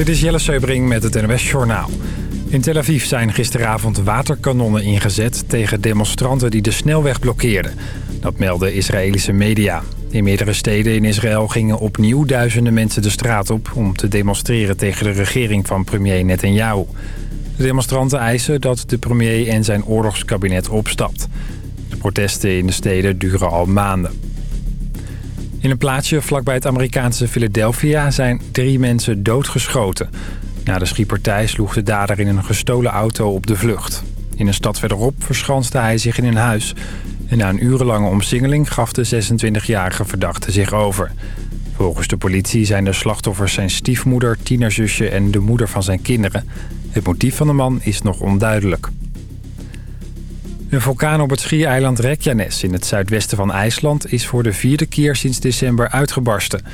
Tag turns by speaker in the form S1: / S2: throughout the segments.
S1: Dit is Jelle Seubring met het NOS Journaal. In Tel Aviv zijn gisteravond waterkanonnen ingezet tegen demonstranten die de snelweg blokkeerden. Dat melden Israëlische media. In meerdere steden in Israël gingen opnieuw duizenden mensen de straat op... om te demonstreren tegen de regering van premier Netanyahu. De demonstranten eisen dat de premier en zijn oorlogskabinet opstapt. De protesten in de steden duren al maanden. In een plaatsje vlakbij het Amerikaanse Philadelphia zijn drie mensen doodgeschoten. Na de schietpartij sloeg de dader in een gestolen auto op de vlucht. In een stad verderop verschanste hij zich in een huis. En na een urenlange omsingeling gaf de 26-jarige verdachte zich over. Volgens de politie zijn de slachtoffers zijn stiefmoeder, tienerzusje en de moeder van zijn kinderen. Het motief van de man is nog onduidelijk. Een vulkaan op het schiereiland Reykjanes in het zuidwesten van IJsland... is voor de vierde keer sinds december uitgebarsten.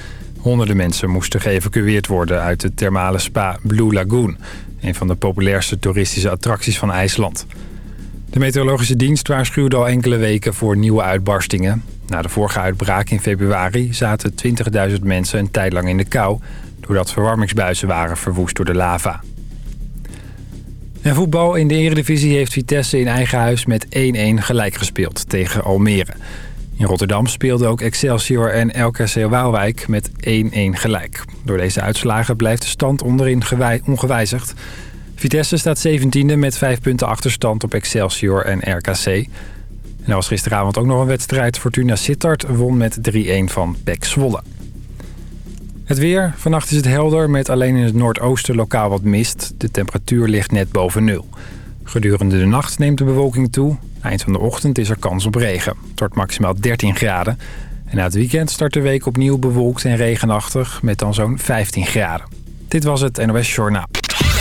S1: Honderden mensen moesten geëvacueerd worden uit het thermale spa Blue Lagoon... een van de populairste toeristische attracties van IJsland. De meteorologische dienst waarschuwde al enkele weken voor nieuwe uitbarstingen. Na de vorige uitbraak in februari zaten 20.000 mensen een tijd lang in de kou... doordat verwarmingsbuizen waren verwoest door de lava. En voetbal in de eredivisie heeft Vitesse in eigen huis met 1-1 gelijk gespeeld tegen Almere. In Rotterdam speelden ook Excelsior en LKC Waalwijk met 1-1 gelijk. Door deze uitslagen blijft de stand onderin ongewijzigd. Vitesse staat 17e met 5 punten achterstand op Excelsior en RKC. En er was gisteravond ook nog een wedstrijd. Fortuna Sittard won met 3-1 van PEC Zwolle. Het weer. Vannacht is het helder met alleen in het noordoosten lokaal wat mist. De temperatuur ligt net boven nul. Gedurende de nacht neemt de bewolking toe. Eind van de ochtend is er kans op regen. Het wordt maximaal 13 graden. En na het weekend start de week opnieuw bewolkt en regenachtig met dan zo'n 15 graden. Dit was het NOS Journaal.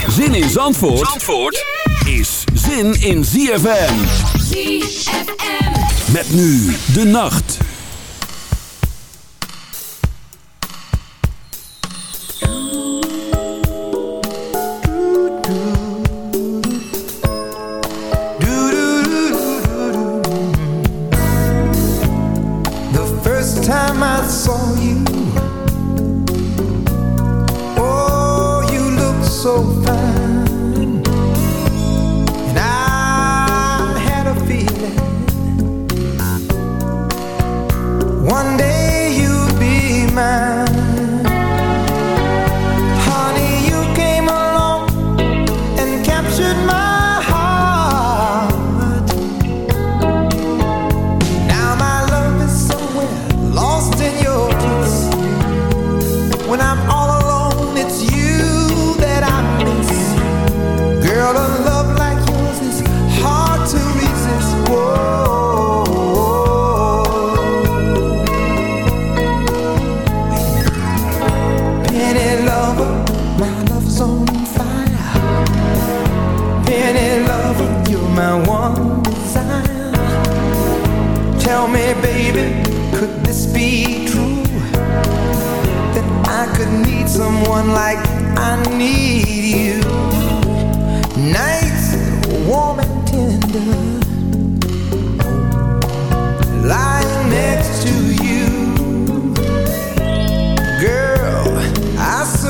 S2: Zin in Zandvoort, Zandvoort is zin in ZFM. ZFM. Met nu de nacht.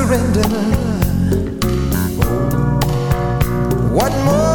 S3: surrender. What more?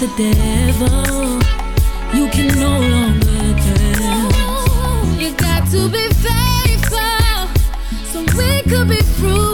S3: With the devil, you can no longer dance.
S4: You got to be faithful so we could be fruitful.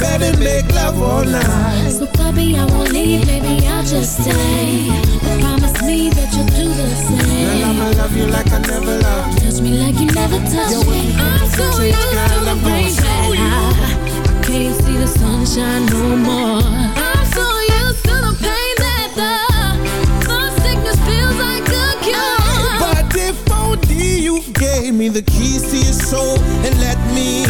S5: Bed and make love all night.
S3: So puppy, I won't leave, maybe I'll just stay. But promise me that you'll do the
S5: Girl,
S3: same.
S5: I'ma love you like I never loved.
S3: Touch me like you never touched
S5: Yo,
S3: me. I'm so used to the rain
S5: show you.
S3: that I can't see the sunshine no more. I'm so used to the pain that the the sickness feels like a cure.
S5: But if only you gave me the keys to your soul and let me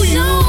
S6: Oh.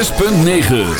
S7: 106.9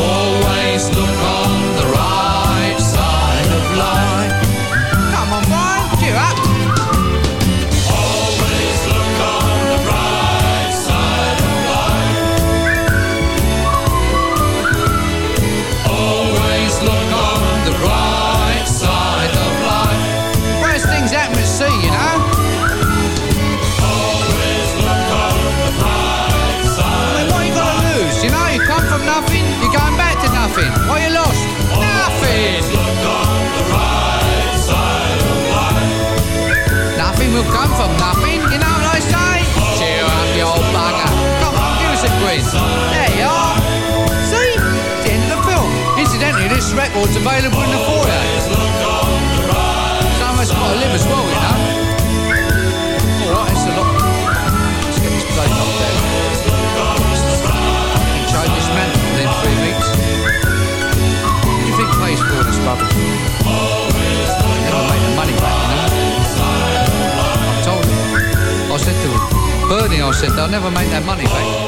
S6: Always look on This available in the foyer. Some of us got to live as well, you know. Alright, it's a lot. Let's get this place up there. Change this man within three weeks. What do you think pays for all this rubbish? Never made the money back, you know. I told him. I said to him, Bernie, I said, they'll never make that money back.